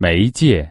媒介